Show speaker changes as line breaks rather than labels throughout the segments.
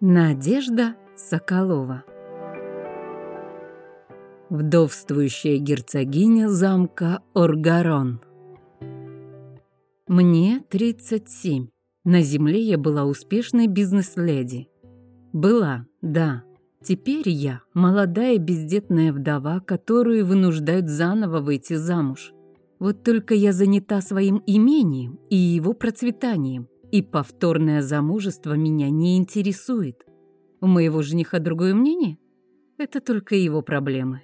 Надежда Соколова Вдовствующая герцогиня замка Оргарон Мне 37. На земле я была успешной бизнес-леди. Была, да. Теперь я молодая бездетная вдова, которую вынуждают заново выйти замуж. Вот только я занята своим имением и его процветанием, и повторное замужество меня не интересует. У моего жениха другое мнение? Это только его проблемы.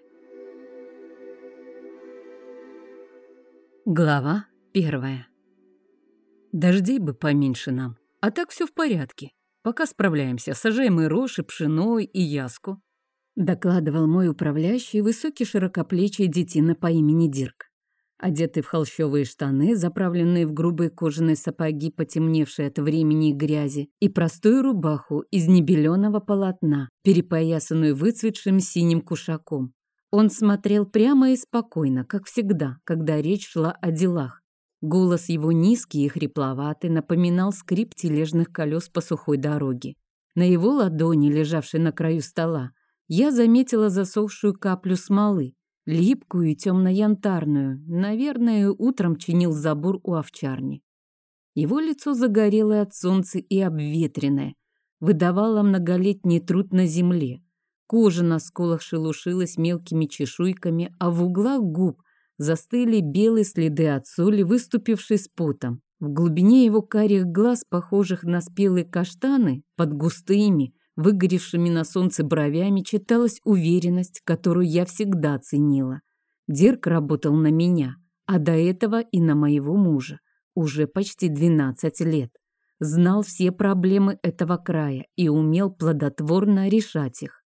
Глава первая. Дождей бы поменьше нам, а так все в порядке. Пока справляемся, сажаем и рожь, и пшено, и яску. Докладывал мой управляющий высокий широкоплечий детина по имени Дирк. Одетый в холщовые штаны, заправленные в грубые кожаные сапоги, потемневшие от времени и грязи, и простую рубаху из небеленого полотна, перепоясанную выцветшим синим кушаком. Он смотрел прямо и спокойно, как всегда, когда речь шла о делах. Голос его низкий и хрипловатый напоминал скрип тележных колес по сухой дороге. На его ладони, лежавшей на краю стола, я заметила засохшую каплю смолы, липкую и темно-янтарную. Наверное, утром чинил забор у овчарни. Его лицо загорелое от солнца и обветренное, выдавало многолетний труд на земле. Кожа на скулах шелушилась мелкими чешуйками, а в углах губ застыли белые следы от соли, выступившей с потом. В глубине его карих глаз, похожих на спелые каштаны, под густыми, выгоревшими на солнце бровями, читалась уверенность, которую я всегда ценила. Дирк работал на меня, а до этого и на моего мужа. Уже почти 12 лет. Знал все проблемы этого края и умел плодотворно решать их.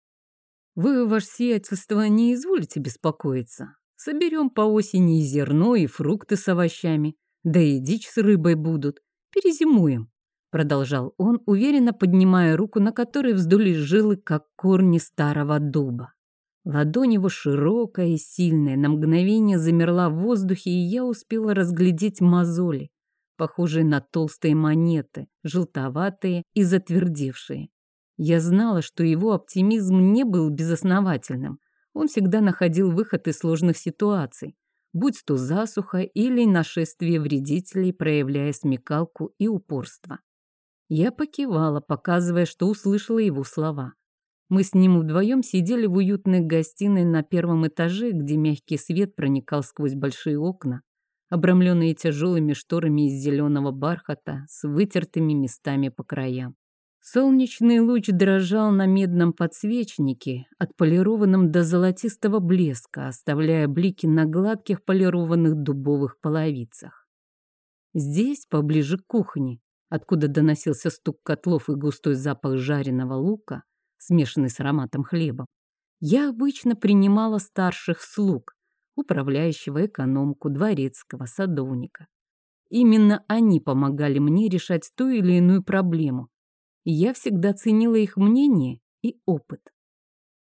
Вы, ваше сиятельство, не изволите беспокоиться. Соберем по осени и зерно, и фрукты с овощами, да и дичь с рыбой будут. Перезимуем продолжал он, уверенно поднимая руку, на которой вздулись жилы, как корни старого дуба. Ладонь его широкая и сильная, на мгновение замерла в воздухе, и я успела разглядеть мозоли, похожие на толстые монеты, желтоватые и затвердевшие. Я знала, что его оптимизм не был безосновательным. Он всегда находил выход из сложных ситуаций, будь то засуха или нашествие вредителей, проявляя смекалку и упорство. Я покивала, показывая, что услышала его слова. Мы с ним вдвоем сидели в уютной гостиной на первом этаже, где мягкий свет проникал сквозь большие окна, обрамленные тяжелыми шторами из зеленого бархата с вытертыми местами по краям. Солнечный луч дрожал на медном подсвечнике, отполированном до золотистого блеска, оставляя блики на гладких полированных дубовых половицах. Здесь, поближе к кухне, откуда доносился стук котлов и густой запах жареного лука, смешанный с ароматом хлеба, я обычно принимала старших слуг, управляющего экономку, дворецкого, садовника. Именно они помогали мне решать ту или иную проблему, и я всегда ценила их мнение и опыт.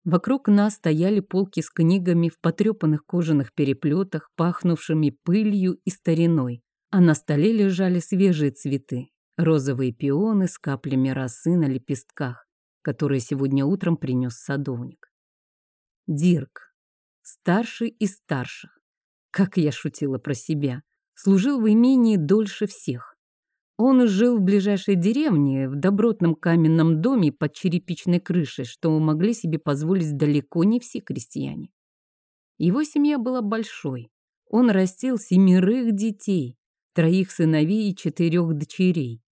Вокруг нас стояли полки с книгами в потрепанных кожаных переплетах, пахнувшими пылью и стариной, а на столе лежали свежие цветы, розовые пионы с каплями росы на лепестках, которые сегодня утром принес садовник. Дирк, старший из старших, как я шутила про себя, служил в имении дольше всех. Он жил в ближайшей деревне, в добротном каменном доме под черепичной крышей, что могли себе позволить далеко не все крестьяне. Его семья была большой. Он растил семерых детей, троих сыновей и четырех дочерей.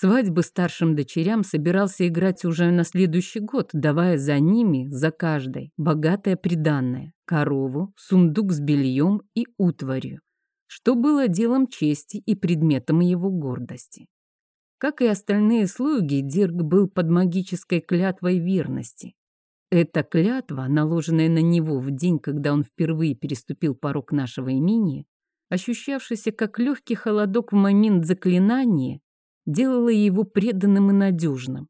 Свадьбы старшим дочерям собирался играть уже на следующий год, давая за ними, за каждой, богатое приданное, корову, сундук с бельем и утварью, что было делом чести и предметом его гордости. Как и остальные слуги, Дирк был под магической клятвой верности. Эта клятва, наложенная на него в день, когда он впервые переступил порог нашего имения, ощущавшийся как легкий холодок в момент заклинания, делала его преданным и надежным.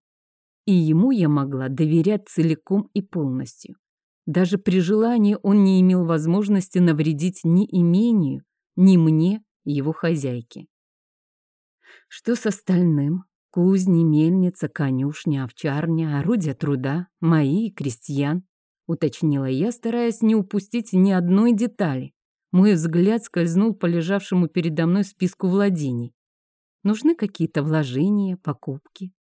И ему я могла доверять целиком и полностью. Даже при желании он не имел возможности навредить ни имению, ни мне, его хозяйке. Что с остальным? Кузни, мельница, конюшня, овчарня, орудия труда, мои и крестьян, уточнила я, стараясь не упустить ни одной детали. Мой взгляд скользнул по лежавшему передо мной списку владений. Нужны какие-то вложения, покупки.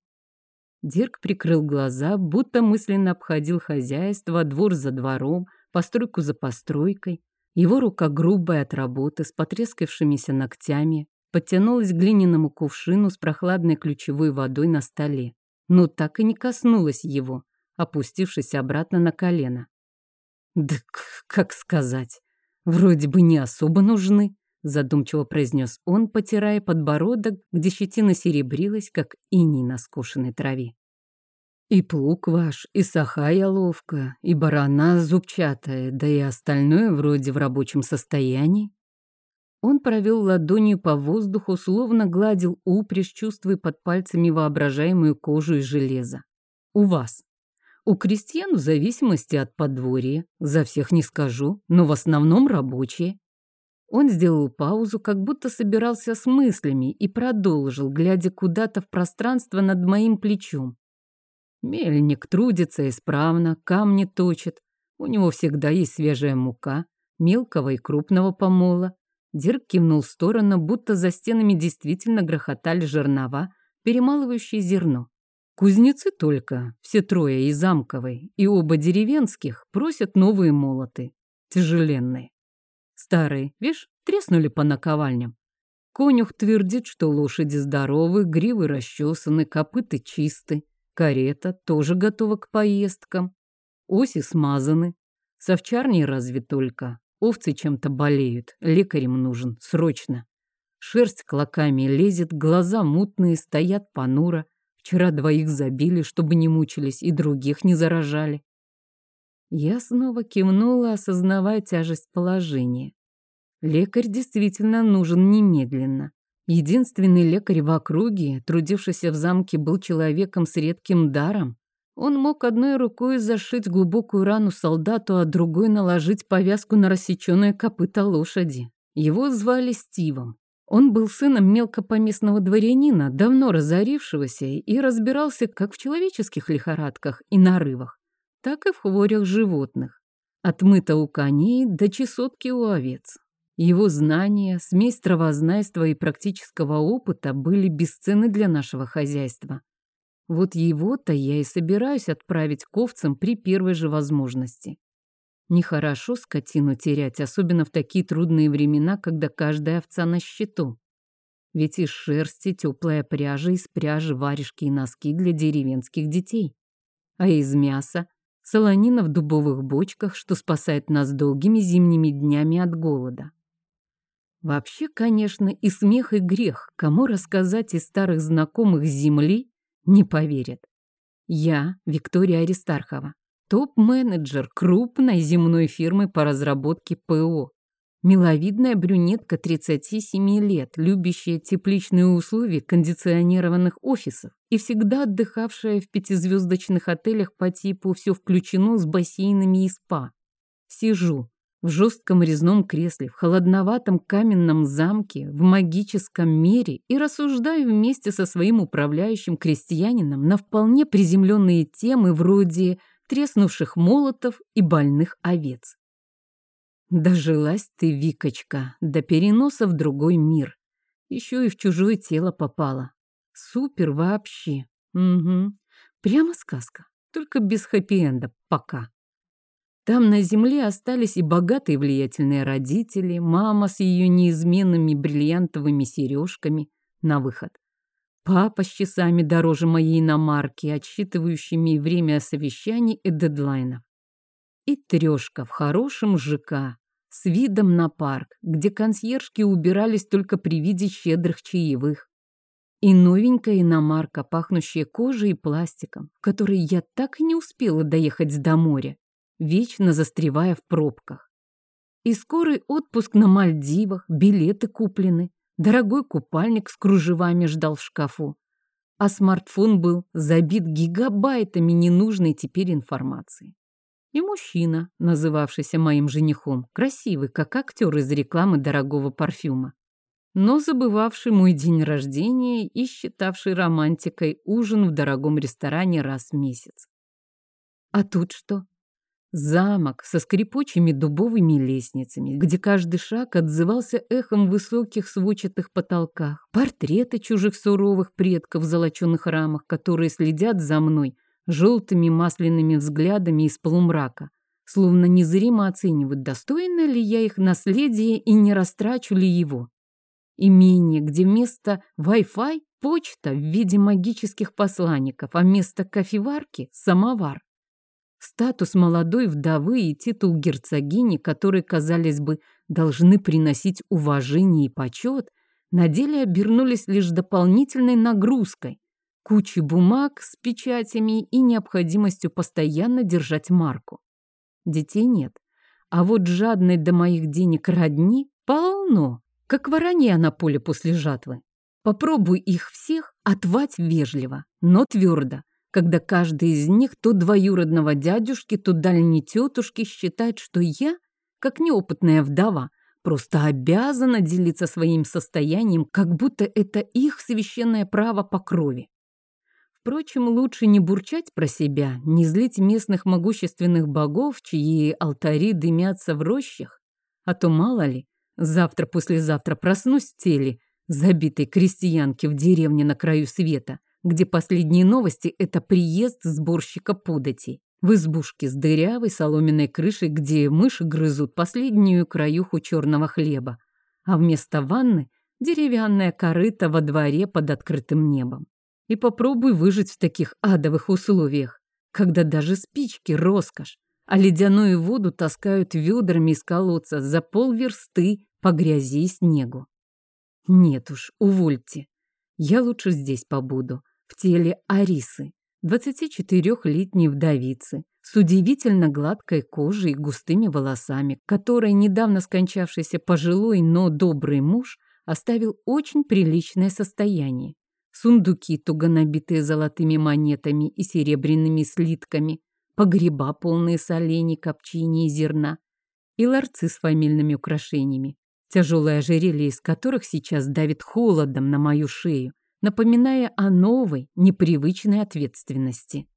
Дирк прикрыл глаза, будто мысленно обходил хозяйство, двор за двором, постройку за постройкой. Его рука грубая от работы, с потрескавшимися ногтями, подтянулась к глиняному кувшину с прохладной ключевой водой на столе, но так и не коснулась его, опустившись обратно на колено. «Да как сказать, вроде бы не особо нужны», задумчиво произнес он, потирая подбородок, где щетина серебрилась, как иней на скошенной траве. «И плуг ваш, и сахая ловко, и барана зубчатая, да и остальное вроде в рабочем состоянии». Он провел ладонью по воздуху, словно гладил упряжь, чувствуя под пальцами воображаемую кожу из железа. «У вас. У крестьян в зависимости от подворья. За всех не скажу, но в основном рабочие. Он сделал паузу, как будто собирался с мыслями, и продолжил, глядя куда-то в пространство над моим плечом. Мельник трудится исправно, камни точит. У него всегда есть свежая мука, мелкого и крупного помола. Дирк кивнул в сторону, будто за стенами действительно грохотали жернова, перемалывающие зерно. Кузнецы только, все трое и замковой, и оба деревенских, просят новые молоты, тяжеленные. Старые, видишь, треснули по наковальням. Конюх твердит, что лошади здоровы, гривы расчесаны, копыты чисты, карета тоже готова к поездкам, оси смазаны. С овчарней разве только. Овцы чем-то болеют, лекарем нужен, срочно. Шерсть клоками лезет, глаза мутные, стоят понуро. Вчера двоих забили, чтобы не мучились, и других не заражали. Я снова кивнула, осознавая тяжесть положения. Лекарь действительно нужен немедленно. Единственный лекарь в округе, трудившийся в замке, был человеком с редким даром. Он мог одной рукой зашить глубокую рану солдату, а другой наложить повязку на рассеченное копыто лошади. Его звали Стивом. Он был сыном мелкопоместного дворянина, давно разорившегося, и разбирался как в человеческих лихорадках и нарывах, так и в хворях животных. Отмыто у коней до чесотки у овец. Его знания, смесь травознайства и практического опыта были бесценны для нашего хозяйства. Вот его-то я и собираюсь отправить к овцам при первой же возможности. Нехорошо скотину терять, особенно в такие трудные времена, когда каждая овца на счету. Ведь из шерсти теплая пряжа, из пряжи варежки и носки для деревенских детей. А из мяса солонина в дубовых бочках, что спасает нас долгими зимними днями от голода. Вообще, конечно, и смех, и грех. Кому рассказать из старых знакомых земли, не поверят. Я, Виктория Аристархова, топ-менеджер крупной земной фирмы по разработке ПО. Миловидная брюнетка 37 лет, любящая тепличные условия кондиционированных офисов и всегда отдыхавшая в пятизвездочных отелях по типу «все включено с бассейнами и спа». Сижу в жестком резном кресле, в холодноватом каменном замке, в магическом мире и рассуждаю вместе со своим управляющим крестьянином на вполне приземленные темы вроде треснувших молотов и больных овец. Дожилась ты, Викочка, до переноса в другой мир. Еще и в чужое тело попала. Супер вообще. Угу. Прямо сказка. Только без хэппи-энда пока. Там на земле остались и богатые влиятельные родители, мама с ее неизменными бриллиантовыми сережками на выход. Папа с часами дороже моей иномарки, отсчитывающими время совещаний и дедлайнов и трешка в хорошем ЖК с видом на парк, где консьержки убирались только при виде щедрых чаевых. И новенькая иномарка, пахнущая кожей и пластиком, в которой я так и не успела доехать до моря, вечно застревая в пробках. И скорый отпуск на Мальдивах, билеты куплены, дорогой купальник с кружевами ждал в шкафу. А смартфон был забит гигабайтами ненужной теперь информации. И мужчина, называвшийся моим женихом, красивый, как актер из рекламы дорогого парфюма. но забывавший мой день рождения и считавший романтикой ужин в дорогом ресторане раз в месяц. А тут что? Замок со скрипучими дубовыми лестницами, где каждый шаг отзывался эхом в высоких сводчатых потолках, портреты чужих суровых предков в золоченых рамах, которые следят за мной желтыми масляными взглядами из полумрака, словно незримо оценивают, достойно ли я их наследия и не растрачу ли его. Имение, где вместо Wi-Fi почта в виде магических посланников, а вместо кофеварки – самовар. Статус молодой вдовы и титул герцогини, которые, казались бы, должны приносить уважение и почет, на деле обернулись лишь дополнительной нагрузкой, кучей бумаг с печатями и необходимостью постоянно держать марку. Детей нет, а вот жадной до моих денег родни полно, как воронья на поле после жатвы. Попробуй их всех отвать вежливо, но твердо, когда каждый из них то двоюродного дядюшки, то дальней тетушки считает, что я, как неопытная вдова, просто обязана делиться своим состоянием, как будто это их священное право по крови. Впрочем, лучше не бурчать про себя, не злить местных могущественных богов, чьи алтари дымятся в рощах, а то, мало ли, завтра-послезавтра проснусь в теле забитой крестьянки в деревне на краю света, где последние новости – это приезд сборщика податей. В избушке с дырявой соломенной крышей, где мыши грызут последнюю краюху черного хлеба, а вместо ванны – деревянная корыта во дворе под открытым небом. И попробуй выжить в таких адовых условиях, когда даже спички – роскошь, а ледяную воду таскают ведрами из колодца за полверсты по грязи и снегу. Нет уж, увольте. Я лучше здесь побуду, в теле Арисы, 24-летней вдовицы, с удивительно гладкой кожей и густыми волосами, которой недавно скончавшийся пожилой, но добрый муж оставил очень приличное состояние. Сундуки, туго набитые золотыми монетами и серебряными слитками, погреба, полные солений, копчения и зерна, и ларцы с фамильными украшениями, тяжелое ожерелье из которых сейчас давит холодом на мою шею, напоминая о новой, непривычной ответственности.